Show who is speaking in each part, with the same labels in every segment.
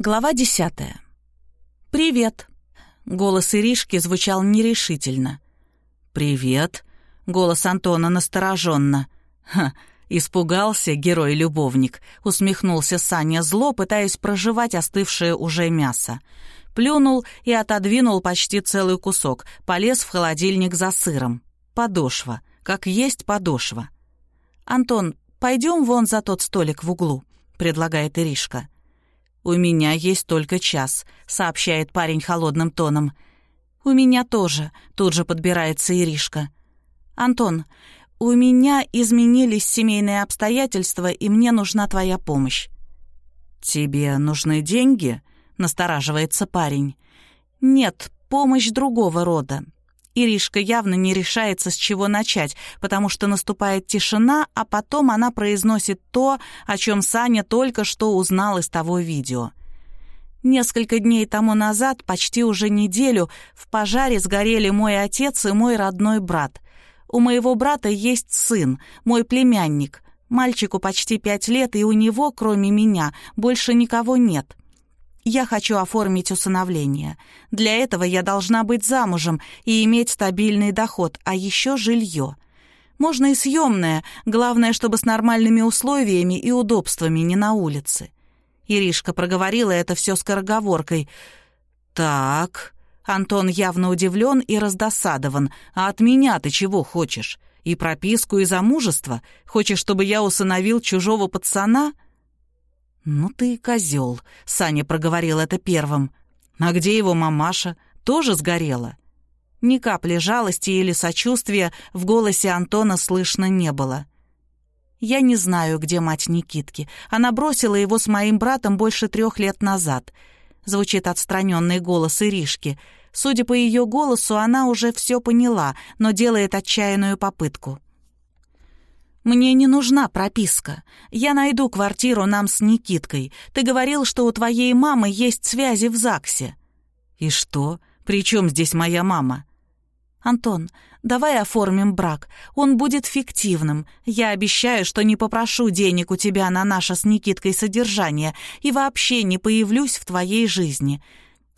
Speaker 1: Глава десятая. «Привет!» Голос Иришки звучал нерешительно.
Speaker 2: «Привет!»
Speaker 1: Голос Антона настороженно.
Speaker 2: «Ха, испугался герой-любовник», — усмехнулся Саня зло, пытаясь проживать остывшее уже мясо. Плюнул и отодвинул почти целый кусок, полез в холодильник за сыром. Подошва, как есть подошва.
Speaker 1: «Антон, пойдем вон за тот столик в углу», — предлагает Иришка.
Speaker 2: «У меня есть только час», — сообщает парень холодным тоном.
Speaker 1: «У меня тоже», — тут же подбирается Иришка. «Антон, у меня изменились семейные обстоятельства, и мне нужна твоя помощь».
Speaker 2: «Тебе нужны деньги?» — настораживается парень.
Speaker 1: «Нет, помощь другого рода. Иришка явно не решается, с чего начать, потому что наступает тишина, а потом она произносит то, о чем Саня только что узнал из того видео. Несколько дней тому назад, почти уже неделю, в пожаре сгорели мой отец и мой родной брат. У моего брата есть сын, мой племянник. Мальчику почти пять лет, и у него, кроме меня, больше никого нет. Я хочу оформить усыновление. Для этого я должна быть замужем и иметь стабильный доход, а еще жилье. Можно и съемное, главное, чтобы с нормальными условиями и удобствами, не на улице. Иришка проговорила это все скороговоркой.
Speaker 2: «Так...»
Speaker 1: Антон явно удивлен и раздосадован. «А от меня ты чего хочешь? И прописку, и замужество? Хочешь, чтобы я усыновил чужого пацана?»
Speaker 2: «Ну ты козел», — Саня проговорил это первым. «А где его мамаша? Тоже сгорела?»
Speaker 1: Ни капли жалости или сочувствия в голосе Антона слышно не было. «Я не знаю, где мать Никитки. Она бросила его с моим братом больше трех лет назад», — звучит отстраненный голос Иришки. Судя по ее голосу, она уже все поняла, но делает отчаянную попытку. «Мне не нужна прописка. Я найду квартиру нам с Никиткой. Ты говорил, что у твоей мамы есть связи в ЗАГСе».
Speaker 2: «И что? При чем здесь моя мама?»
Speaker 1: «Антон, давай оформим брак. Он будет фиктивным. Я обещаю, что не попрошу денег у тебя на наше с Никиткой содержание и вообще не появлюсь в твоей жизни.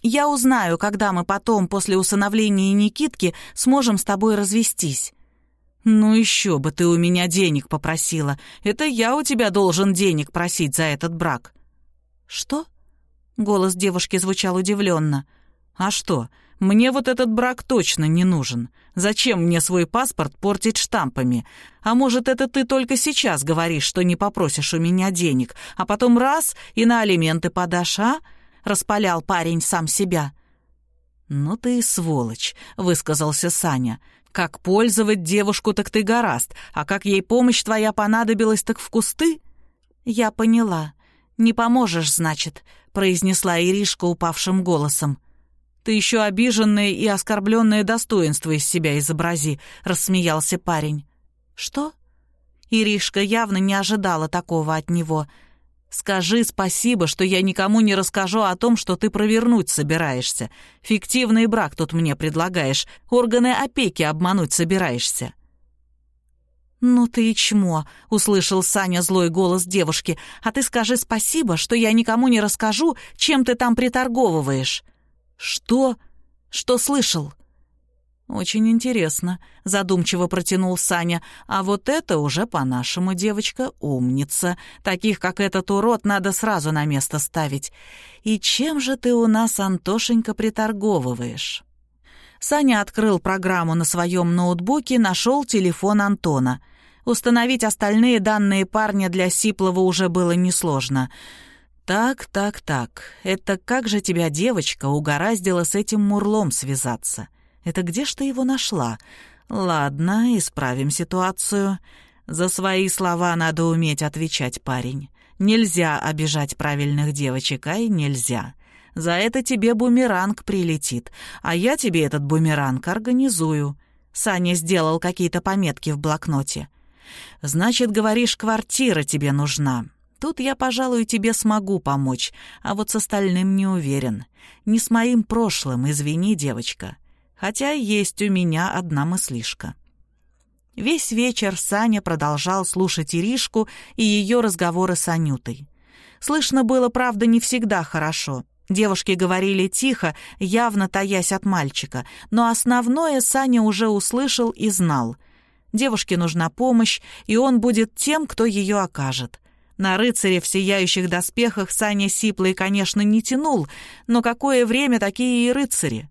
Speaker 1: Я узнаю, когда мы потом, после усыновления Никитки, сможем с тобой развестись».
Speaker 2: «Ну еще бы ты у меня денег попросила. Это я у тебя должен денег просить за этот брак».
Speaker 1: «Что?» Голос девушки звучал удивленно.
Speaker 2: «А что? Мне вот этот брак точно не нужен. Зачем мне свой паспорт портить штампами? А может, это ты только сейчас говоришь, что не попросишь у меня денег, а потом раз и на алименты подашь, а?» Распалял парень сам себя. «Ну ты и сволочь», — высказался Саня. Как пользовать девушку, так ты гораст, а как ей помощь твоя понадобилась, так в кусты?»
Speaker 1: «Я поняла. Не поможешь, значит», — произнесла Иришка упавшим голосом.
Speaker 2: «Ты еще обиженное и оскорбленное достоинство из себя изобрази», — рассмеялся парень.
Speaker 1: «Что?» Иришка явно не ожидала такого от него —
Speaker 2: Скажи спасибо, что я никому не расскажу о том, что ты провернуть собираешься. Фиктивный брак тут мне предлагаешь, органы опеки обмануть собираешься».
Speaker 1: «Ну ты и чмо», — услышал Саня злой голос девушки. «А ты скажи спасибо, что я никому не расскажу, чем ты там приторговываешь».
Speaker 2: «Что?
Speaker 1: Что слышал?»
Speaker 2: «Очень интересно», — задумчиво протянул Саня. «А вот это уже по-нашему, девочка, умница. Таких, как этот урод, надо сразу на место ставить. И чем же ты у нас, Антошенька, приторговываешь?» Саня открыл программу на своем ноутбуке, нашел телефон Антона. Установить остальные данные парня для Сиплова уже было несложно. «Так, так, так, это как же тебя девочка угораздила с этим мурлом связаться?» Это где ж ты его нашла? Ладно, исправим ситуацию. За свои слова надо уметь отвечать, парень. Нельзя обижать правильных девочек, ай, нельзя. За это тебе бумеранг прилетит, а я тебе этот бумеранг организую. Саня сделал какие-то пометки в блокноте. Значит, говоришь, квартира тебе нужна. Тут я, пожалуй, тебе смогу помочь, а вот с остальным не уверен. Не с моим прошлым, извини, девочка хотя есть у меня одна мыслишка. Весь вечер Саня продолжал слушать Иришку и ее разговоры с Анютой.
Speaker 1: Слышно было, правда, не всегда хорошо. Девушки говорили тихо, явно таясь от мальчика, но основное Саня уже услышал и знал. Девушке нужна помощь, и он будет тем, кто ее окажет. На рыцаре в сияющих доспехах Саня Сиплый, конечно, не тянул, но какое время такие и рыцари?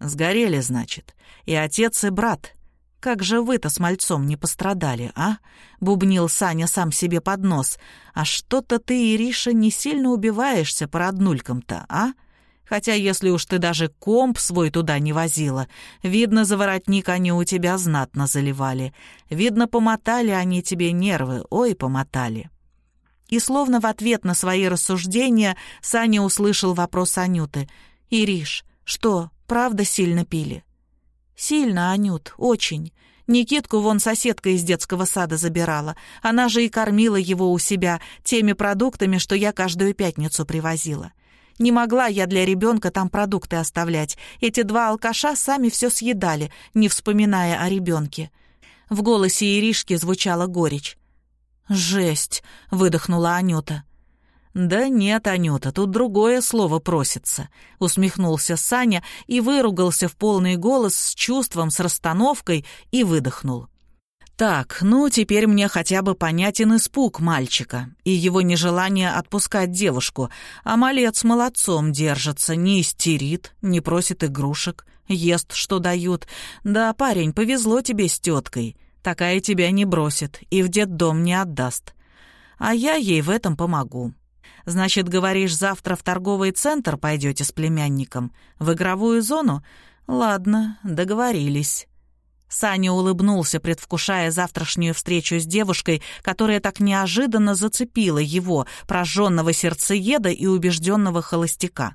Speaker 1: Сгорели, значит, и отец, и брат. Как же вы-то с мальцом не пострадали, а? Бубнил Саня сам себе под нос. А что-то ты, Ириша, не сильно убиваешься по роднулькам-то, а? Хотя если уж ты даже комп свой туда не возила, видно, за воротник они у тебя знатно заливали. Видно, помотали они тебе нервы, ой, помотали. И словно в ответ на свои рассуждения Саня услышал вопрос Анюты. «Ириш, что, правда сильно пили?» «Сильно, Анют, очень. Никитку вон соседка из детского сада забирала. Она же и кормила его у себя теми продуктами, что я каждую пятницу привозила. Не могла я для ребенка там продукты оставлять. Эти два алкаша сами все съедали, не вспоминая о ребенке». В голосе Иришки звучала горечь. «Жесть!» — выдохнула Анюта. «Да нет, Анюта, тут другое слово просится», — усмехнулся Саня и выругался в полный голос с чувством, с расстановкой и выдохнул. «Так, ну теперь мне хотя бы понятен испуг мальчика и его нежелание отпускать девушку, а малец молодцом держится, не истерит, не просит игрушек, ест, что дают. Да, парень, повезло тебе с теткой». Такая тебя не бросит и в детдом не отдаст. А я ей в этом помогу. Значит, говоришь, завтра в торговый центр пойдете с племянником? В игровую зону? Ладно, договорились». Саня улыбнулся, предвкушая завтрашнюю встречу с девушкой, которая так неожиданно зацепила его, прожженного сердцееда и убежденного холостяка.